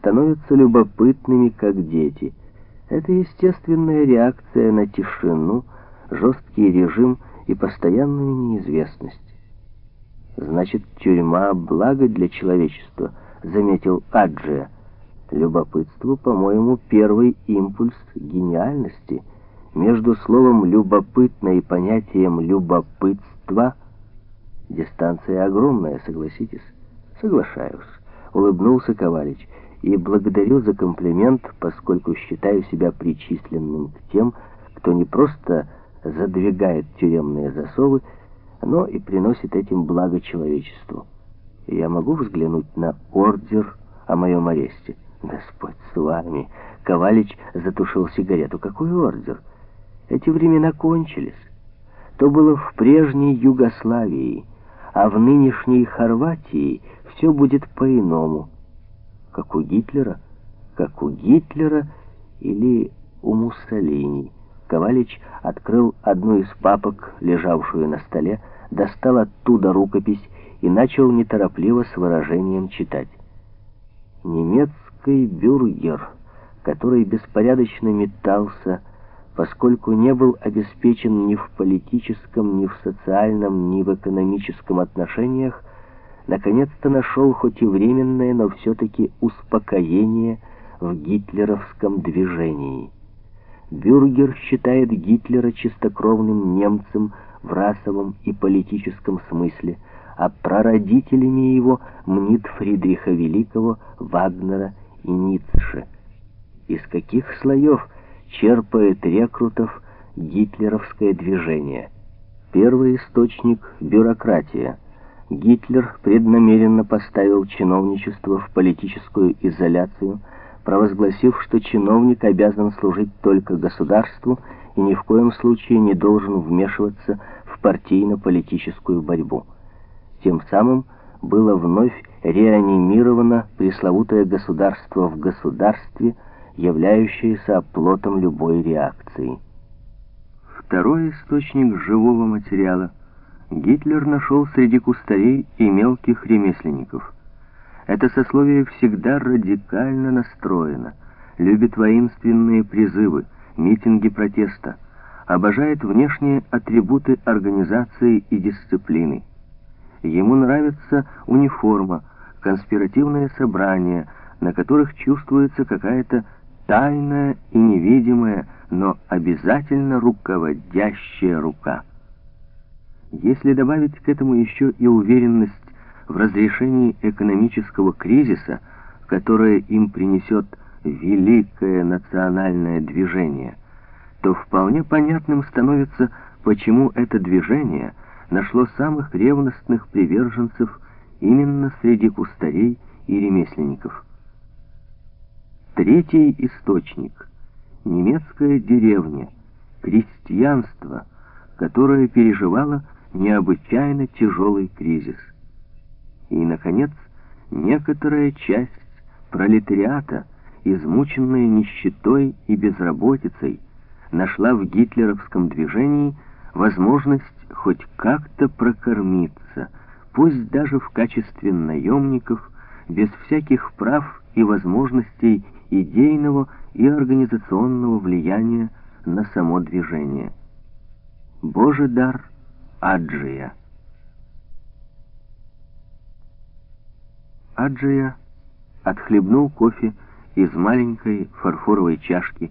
становятся любопытными, как дети. Это естественная реакция на тишину, жесткий режим и постоянную неизвестность. «Значит, тюрьма — благо для человечества», — заметил Аджия. «Любопытство, по-моему, первый импульс гениальности. Между словом «любопытно» и понятием «любопытство» дистанция огромная, согласитесь?» «Соглашаюсь», — улыбнулся Ковалич. «И благодарю за комплимент, поскольку считаю себя причисленным к тем, кто не просто задвигает тюремные засовы, но и приносит этим благо человечеству. Я могу взглянуть на ордер о моем аресте? Господь с вами. Ковалич затушил сигарету. Какой ордер? Эти времена кончились. То было в прежней Югославии, а в нынешней Хорватии все будет по-иному. Как у Гитлера? Как у Гитлера или у Муссолини? Ковалич открыл одну из папок, лежавшую на столе, достал оттуда рукопись и начал неторопливо с выражением читать. «Немецкий бюргер, который беспорядочно метался, поскольку не был обеспечен ни в политическом, ни в социальном, ни в экономическом отношениях, наконец-то нашел хоть и временное, но все-таки успокоение в гитлеровском движении». Бюргер считает Гитлера чистокровным немцем в расовом и политическом смысле, а прародителями его мнит Фридриха Великого, Вагнера и Ницше. Из каких слоев черпает рекрутов гитлеровское движение? Первый источник – бюрократия. Гитлер преднамеренно поставил чиновничество в политическую изоляцию – провозгласив, что чиновник обязан служить только государству и ни в коем случае не должен вмешиваться в партийно-политическую борьбу. Тем самым было вновь реанимировано пресловутое государство в государстве, являющееся оплотом любой реакции. Второй источник живого материала Гитлер нашел среди кустарей и мелких ремесленников – это сословие всегда радикально настроено, любит воинственные призывы, митинги протеста, обожает внешние атрибуты организации и дисциплины. Ему нравится униформа, конспиративные собрания, на которых чувствуется какая-то тайная и невидимая, но обязательно руководящая рука. Если добавить к этому еще и уверенность в разрешении экономического кризиса, которое им принесет великое национальное движение, то вполне понятным становится, почему это движение нашло самых ревностных приверженцев именно среди кустарей и ремесленников. Третий источник — немецкая деревня, крестьянство, которое переживало необычайно тяжелый кризис. И, наконец, некоторая часть пролетариата, измученная нищетой и безработицей, нашла в гитлеровском движении возможность хоть как-то прокормиться, пусть даже в качестве наемников, без всяких прав и возможностей идейного и организационного влияния на само движение. Божий дар Аджия. Аджия отхлебнул кофе из маленькой фарфоровой чашки,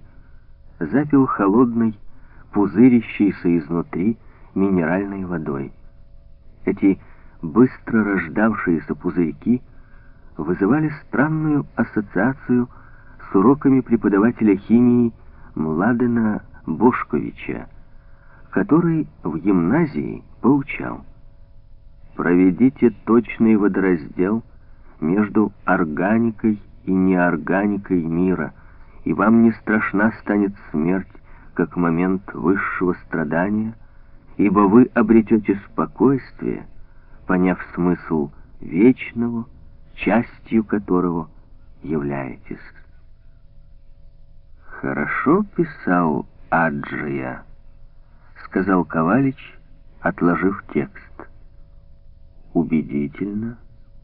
запил холодной, пузырящейся изнутри минеральной водой. Эти быстро рождавшиеся пузырьки вызывали странную ассоциацию с уроками преподавателя химии Младена Бошковича, который в гимназии поучал. Проведите точный водораздел между органикой и неорганикой мира, и вам не страшна станет смерть, как момент высшего страдания, ибо вы обретете спокойствие, поняв смысл вечного, частью которого являетесь. «Хорошо писал Аджия», — сказал Ковалич, отложив текст. «Убедительно»